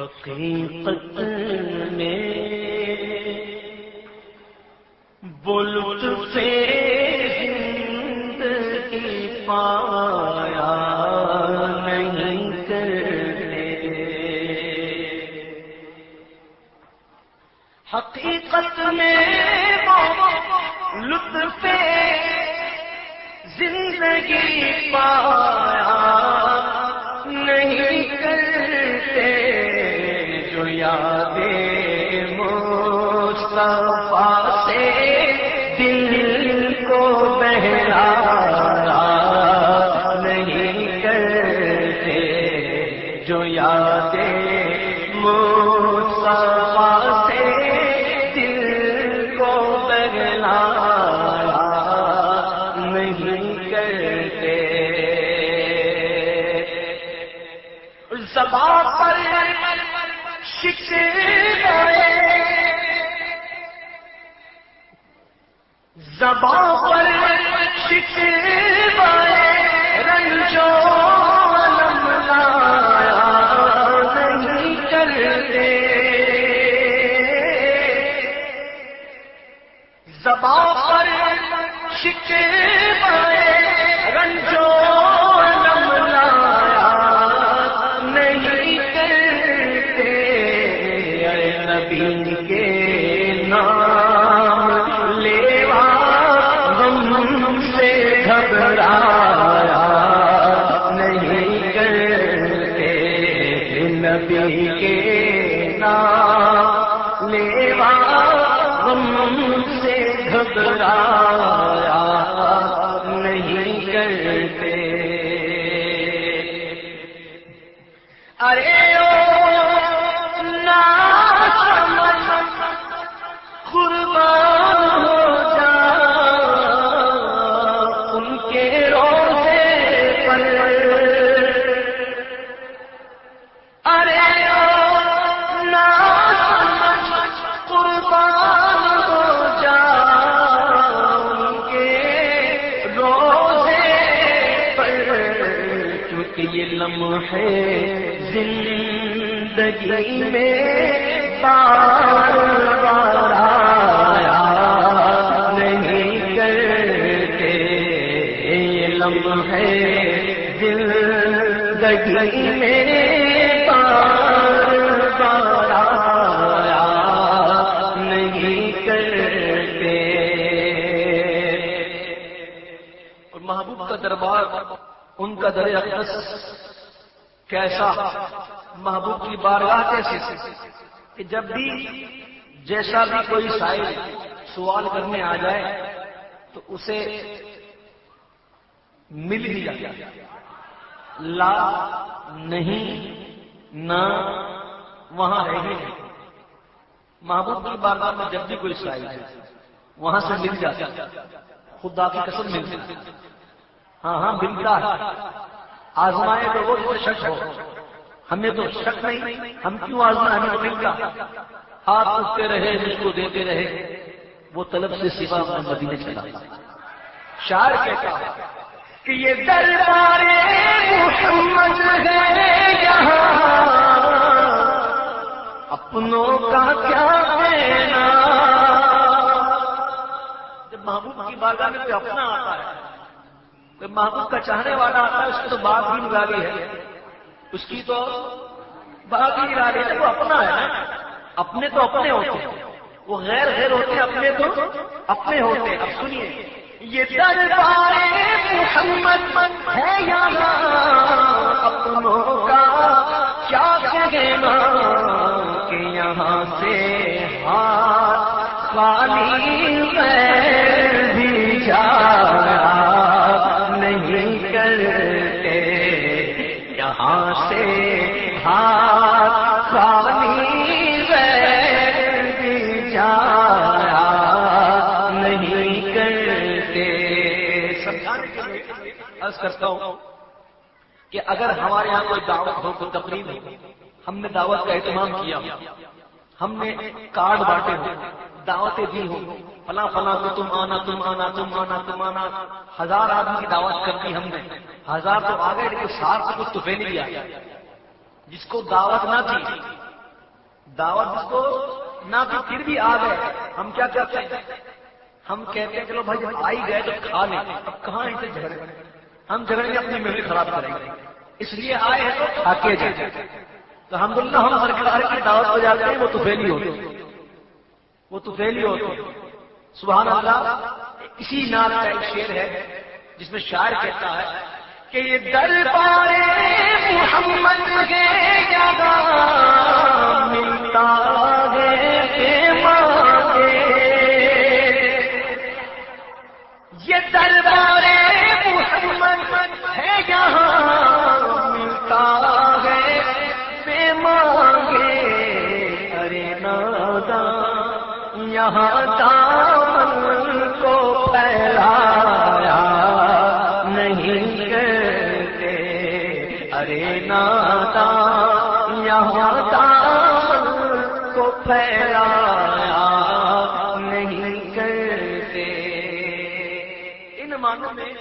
حقیقت میں بولت سے زندگی پایا نہیں کرتے۔ حقیقت میں لطف زندگی پایا نہیں کرتے۔ جو یادیں مصطفیٰ سے دل کو بہلا نہیں کرتے۔ زبا پر شکر زبا پر شکر رنجو نبی کے نام لیوا غم سے گھبرایا نہیں کرتے کیونکہ یہ لمحے زندگی میں بار بار آیا نہیں کرتے۔ یہ لمحے زندگی میں بار بار آیا نہیں کرتے۔ اور محبوب کا دربار ان کا در اقدس کیسا محبوب کی بارگاہ کیسی کہ جب بھی جیسا بھی کوئی سائل سوال کرنے آ جائے تو اسے مل ہی جائے لا نہیں، نہ وہاں ہے ہی نہیں۔ محبوب کی بارگاہ میں جب بھی کوئی سائل ہے، وہاں سے مل جاتا خدا کی قسم مل جاتی ہاں ہاں ملتا ہے آزمائے تو وہ تو شک ہو۔ ہمیں تو شک نہیں۔ ہم کیوں آزمائے؟ ہمیں تو ملتا ہاتھ اٹھتے رہے جس کو دیتے رہے۔ وہ طلب سے سوا میں مدینے چلا۔ شاعر کہتا ہے کہ یہ دربار محمد ہے یہاں۔ اپنوں کا کیا کہنا؟ جب محبوب کی بارگاہ میں کوئی اپنا آتا ہے۔ محبوب کا چاہنے والا آتا ہے، اس کی تو بات بھی نرالی ہے۔ اس کی تو بات بھی نرالی ہے۔ وہ اپنا ہے۔ نا اپنے تو اپنے ہوتے ہیں۔ وہ غیر غیر ہوتے ہیں، اپنے تو اپنے ہوتے ہیں۔ اب سنیے۔ یہ دربار محمد ہے یہاں۔ اپنوں کا کیا کہنا کہ یہاں سے ہاتھ خالی غیر بھی جایا۔ ہاتھ خالی نہیں کرتے سمجھانے کے لیے عرض کرتا ہوں کہ اگر ہمارے یہاں کوئی دعوت ہو کوئی تقریب ہو ہم نے دعوت کا اہتمام کیا ہم نے کارڈ بانٹے ہو دعوتیں دی ہوں فلاں فلاں کو تم آنا تم آنا تم آنا تم آنا ہزار آدمی کی دعوت کر دی ہم نے ہزار تو آ گئے لیکن سات کو کچھ تو نہیں دیا جس کو دعوت نہ تھی۔ دعوت جس کو نہ تو پھر بھی آ گئے۔ ہم کیا کرتے ہیں؟ ہم کہتے ہیں، چلو بھائی، آئی گئے تو کھا لیں اب کہاں اسے جھگڑے؟ ہم جھگڑیں گے، اپنی میموری خراب کریں گے۔ اس لیے آئے ہیں تو کھا کے جائیں۔ تو الحمد للہ ہم سرکار کی دعوت ہو جاتے ہیں، وہ تو فیلی ہوتے وہ تو فیلی ہوتے سبحان اللہ، اسی نام کا ایک شعر ہے، جس میں شاعر کہتا ہے کہ دربار محمد کے ملتا پھیلایا نہیں کرتے۔ ان معنوں میں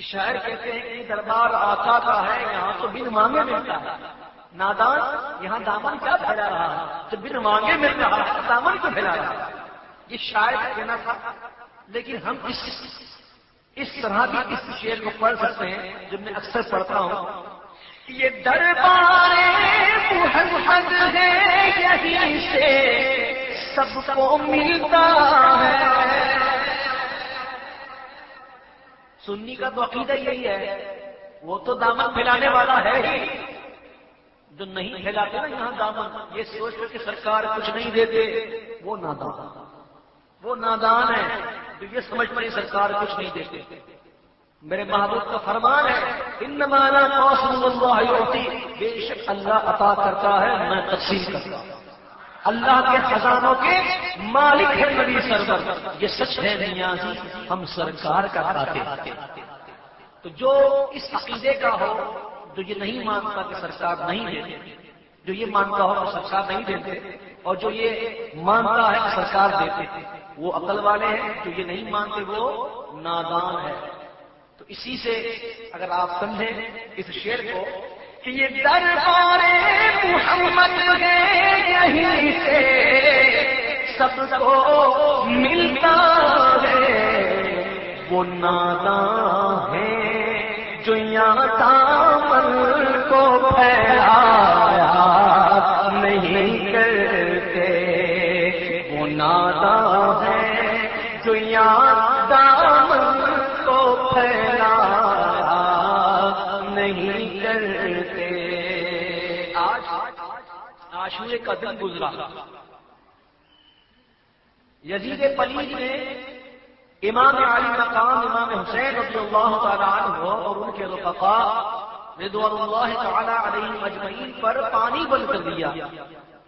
شاعر کہتے ہیں کہ دربار آقا کا ہے، یہاں تو بن مانگے ملتا ہے۔ نادان، یہاں دامن کیا پھیلا رہا ہے؟ تو بن مانگے مل رہا ہے دامن کو پھیلا رہا ہے؟ یہ شاعر کہنا تھا۔ لیکن ہم اس اس طرح بھی اس شعر کو پڑھ سکتے ہیں جب میں اکثر پڑھتا ہوں۔ یہ دربار محمد ہے یہیں سے سب کو ملتا ہے۔ سنی کا تو عقیدہ یہی ہے، وہ تو دامن پھیلانے والا ہے ہی۔ جو نہیں پھیلاتے نا یہاں دامن، یہ سوچ کر کہ سرکار کچھ نہیں دیتے، وہ نادان۔ وہ نادان ہے تو یہ سمجھ پڑی سرکار کچھ نہیں دیتے۔ میرے محبوب کا فرمان ہے ان مانا موسم اللہ ہوتی بے شک اللہ عطا کرتا ہے، میں تقسیم کرتا ہوں۔ اللہ کے خزانوں کے مالک ہے نبی سرور۔ یہ سچ ہے نیازی، ہم سرکار کا کھاتے تو جو اس عقیدے کا ہو، جو یہ نہیں مانتا کہ سرکار نہیں دیتے جو یہ مانتا ہو کہ سرکار نہیں دیتے اور جو یہ مانتا ہے کہ سرکار دیتے وہ عقل والے ہیں، جو یہ نہیں مانتے وہ نادان ہے تو اسی سے اگر آپ سمجھیں اس شعر کو کہ یہ دربار محمد ہے یہیں سے سب کو ملتا ہے۔ وہ ناداں ہے جو یہاں دامن کو پھیلایا نہیں کرتے۔ وہ ناداں ہے جو یہاں نہیں کرتے۔ آج آشورے کا دن گزرا۔ یزید پلید نے امام علی مقام امام حسین رضی اللہ تعالیٰ عنہ اور ان کے رفقاء رضوان اللہ تعالیٰ علیہ مجمعین پر پانی بند کر دیا۔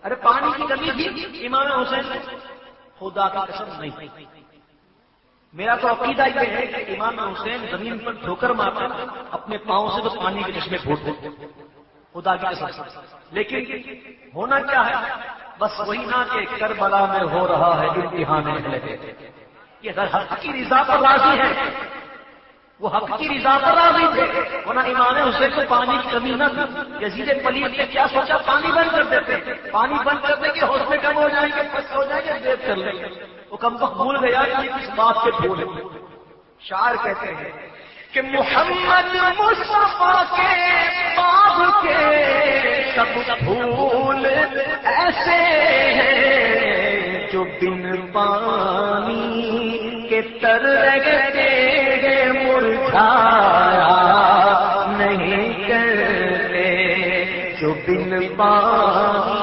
ارے پانی کی کمی تھی امام حسین خدا کا قسم نہیں۔ میرا تو عقیدہ یہ ہے کہ امام حسین زمین پر ٹھوکر مار کر اپنے پاؤں سے بس پانی کے چشمے پھوٹ دے۔ خدا کی قسم لیکن ہونا کیا ہے؟ بس وہی نہ کہ کربلا میں ہو رہا ہے، امتحان لگے یہ حق کی رضا پر راضی ہے وہ حق کی رضا پر راضی تھے۔ ورنہ امام حسین کو پانی کی کمی نہ تھی۔ یزید پلیت نے کیا سوچا؟ پانی بند کر دیتے۔ پانی بند کر دیں گے حوصلے کم ہو جائیں گے ہو جائیں گے کر لیں گے۔ وہ کم وقت بھول گیا کہ یہ کس بات کے پھول ہے؟ شاعر کہتے ہیں کہ محمد مصطفیٰ کے باغ کے سب پھول ایسے ہیں جو بن پانی کے تر لگتے مرجھایا نہیں کرتے، جو بن پانی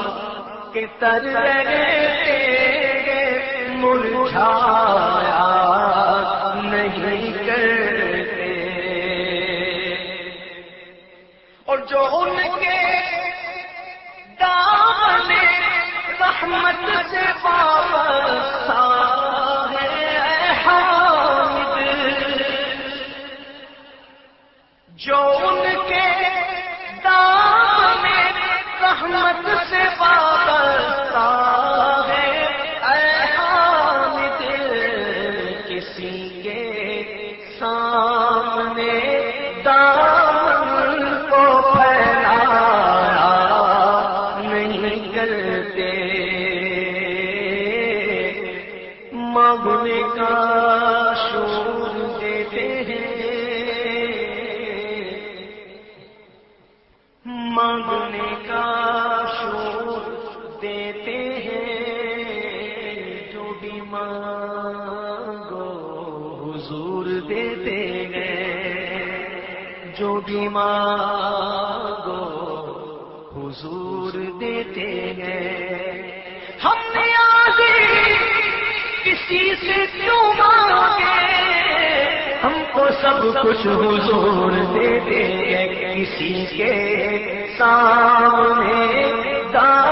کے تر لگتے مرجھایا نہیں کرتے۔ اور جو ان کے دامن رحمت سے وابستہ ہے حامد۔ جو ان کے دامن رحمت سے کرتے مغن کا شور دیتے ہیں۔ مغن کا شور دیتے ہیں۔ جو بھی مانگو حضور دیتے ہیں۔ جو بھی مانگو حضور دیتے ہیں۔ ہم نے آگے کسی سے کیوں مانگے؟ ہم کو سب کچھ حضور دیتے ہیں، کسی کے سامنے دار